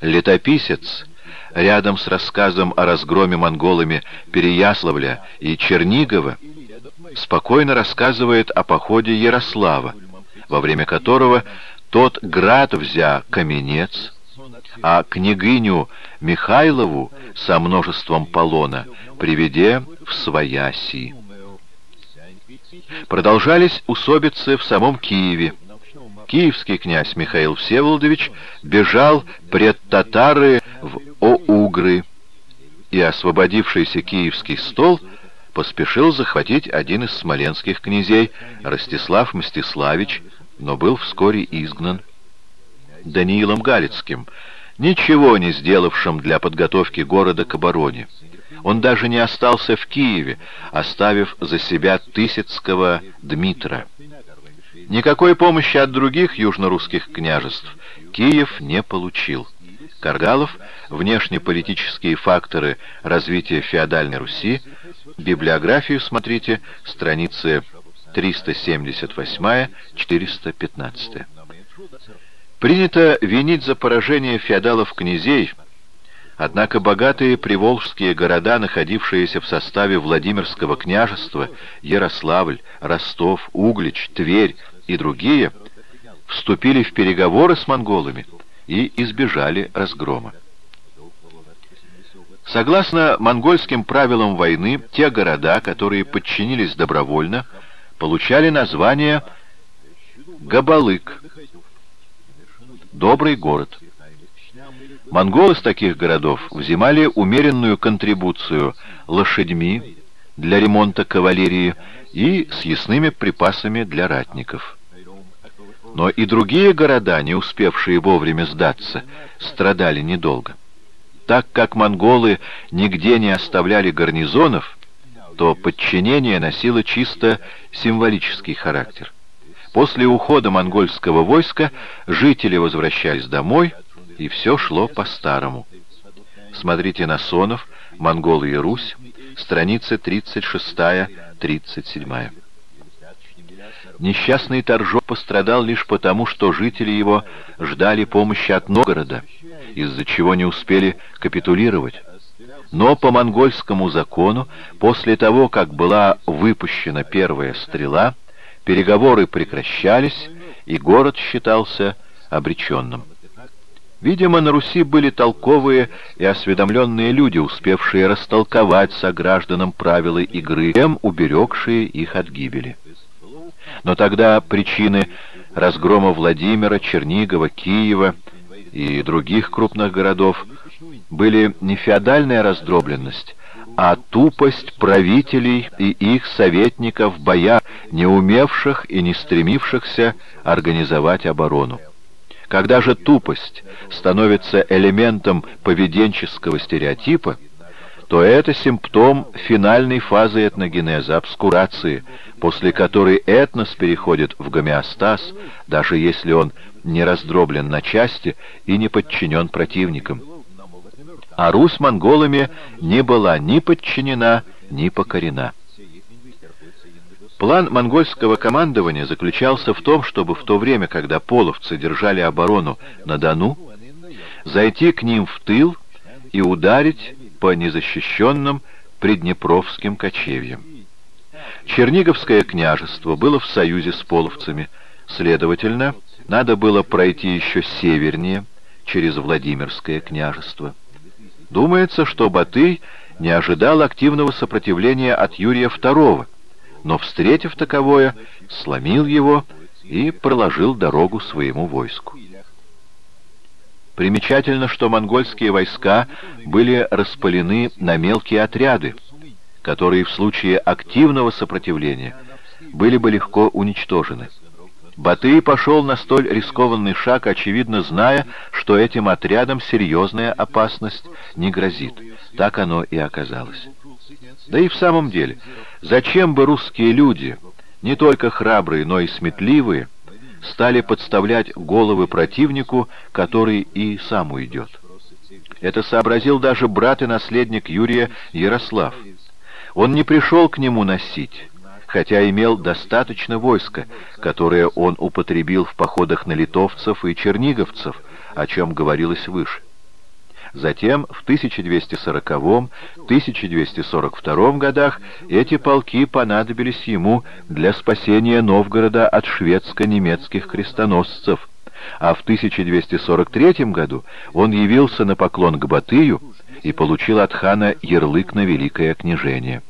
Летописец, рядом с рассказом о разгроме монголами Переяславля и Чернигова, спокойно рассказывает о походе Ярослава, во время которого тот град взя Каменец, а княгиню Михайлову со множеством полона приведе в свояси. Продолжались усобицы в самом Киеве. Киевский князь Михаил Всеволодович бежал пред татары в Оугры, и освободившийся киевский стол поспешил захватить один из смоленских князей, Ростислав Мстиславич, но был вскоре изгнан. Даниилом Галицким, ничего не сделавшим для подготовки города к обороне. Он даже не остался в Киеве, оставив за себя Тысяцкого Дмитра. Никакой помощи от других южнорусских княжеств Киев не получил. Каргалов, внешнеполитические факторы развития феодальной Руси, библиографию смотрите, страницы 378-415. Принято винить за поражение феодалов-князей, однако богатые приволжские города, находившиеся в составе Владимирского княжества, Ярославль, Ростов, Углич, Тверь и другие, вступили в переговоры с монголами и избежали разгрома. Согласно монгольским правилам войны, те города, которые подчинились добровольно, получали название Габалык, добрый город. Монголы с таких городов взимали умеренную контрибуцию лошадьми для ремонта кавалерии и съестными припасами для ратников. Но и другие города, не успевшие вовремя сдаться, страдали недолго. Так как монголы нигде не оставляли гарнизонов, то подчинение носило чисто символический характер. После ухода монгольского войска жители возвращались домой, и все шло по-старому. Смотрите Насонов, «Монголы и Русь», страницы 36-37. Несчастный Торжок пострадал лишь потому, что жители его ждали помощи от Новгорода, из-за чего не успели капитулировать. Но по монгольскому закону, после того, как была выпущена первая стрела, переговоры прекращались, и город считался обреченным. Видимо, на Руси были толковые и осведомленные люди, успевшие растолковать согражданам правила игры, тем уберегшие их от гибели. Но тогда причины разгрома Владимира, Чернигова, Киева и других крупных городов были не феодальная раздробленность, а тупость правителей и их советников боя, не умевших и не стремившихся организовать оборону. Когда же тупость становится элементом поведенческого стереотипа, то это симптом финальной фазы этногенеза, обскурации, после которой этнос переходит в гомеостаз, даже если он не раздроблен на части и не подчинен противникам а Русь монголами не была ни подчинена, ни покорена. План монгольского командования заключался в том, чтобы в то время, когда половцы держали оборону на Дону, зайти к ним в тыл и ударить по незащищенным приднепровским кочевьям. Черниговское княжество было в союзе с половцами, следовательно, надо было пройти еще севернее, через Владимирское княжество. Думается, что Батый не ожидал активного сопротивления от Юрия II, но, встретив таковое, сломил его и проложил дорогу своему войску. Примечательно, что монгольские войска были распылены на мелкие отряды, которые в случае активного сопротивления были бы легко уничтожены. Батый пошел на столь рискованный шаг, очевидно зная, что этим отрядам серьезная опасность не грозит. Так оно и оказалось. Да и в самом деле, зачем бы русские люди, не только храбрые, но и сметливые, стали подставлять головы противнику, который и сам уйдет? Это сообразил даже брат и наследник Юрия Ярослав. Он не пришел к нему носить, хотя имел достаточно войска, которое он употребил в походах на литовцев и черниговцев, о чем говорилось выше. Затем в 1240-1242 годах эти полки понадобились ему для спасения Новгорода от шведско-немецких крестоносцев, а в 1243 году он явился на поклон к Батыю и получил от хана ярлык на великое княжение.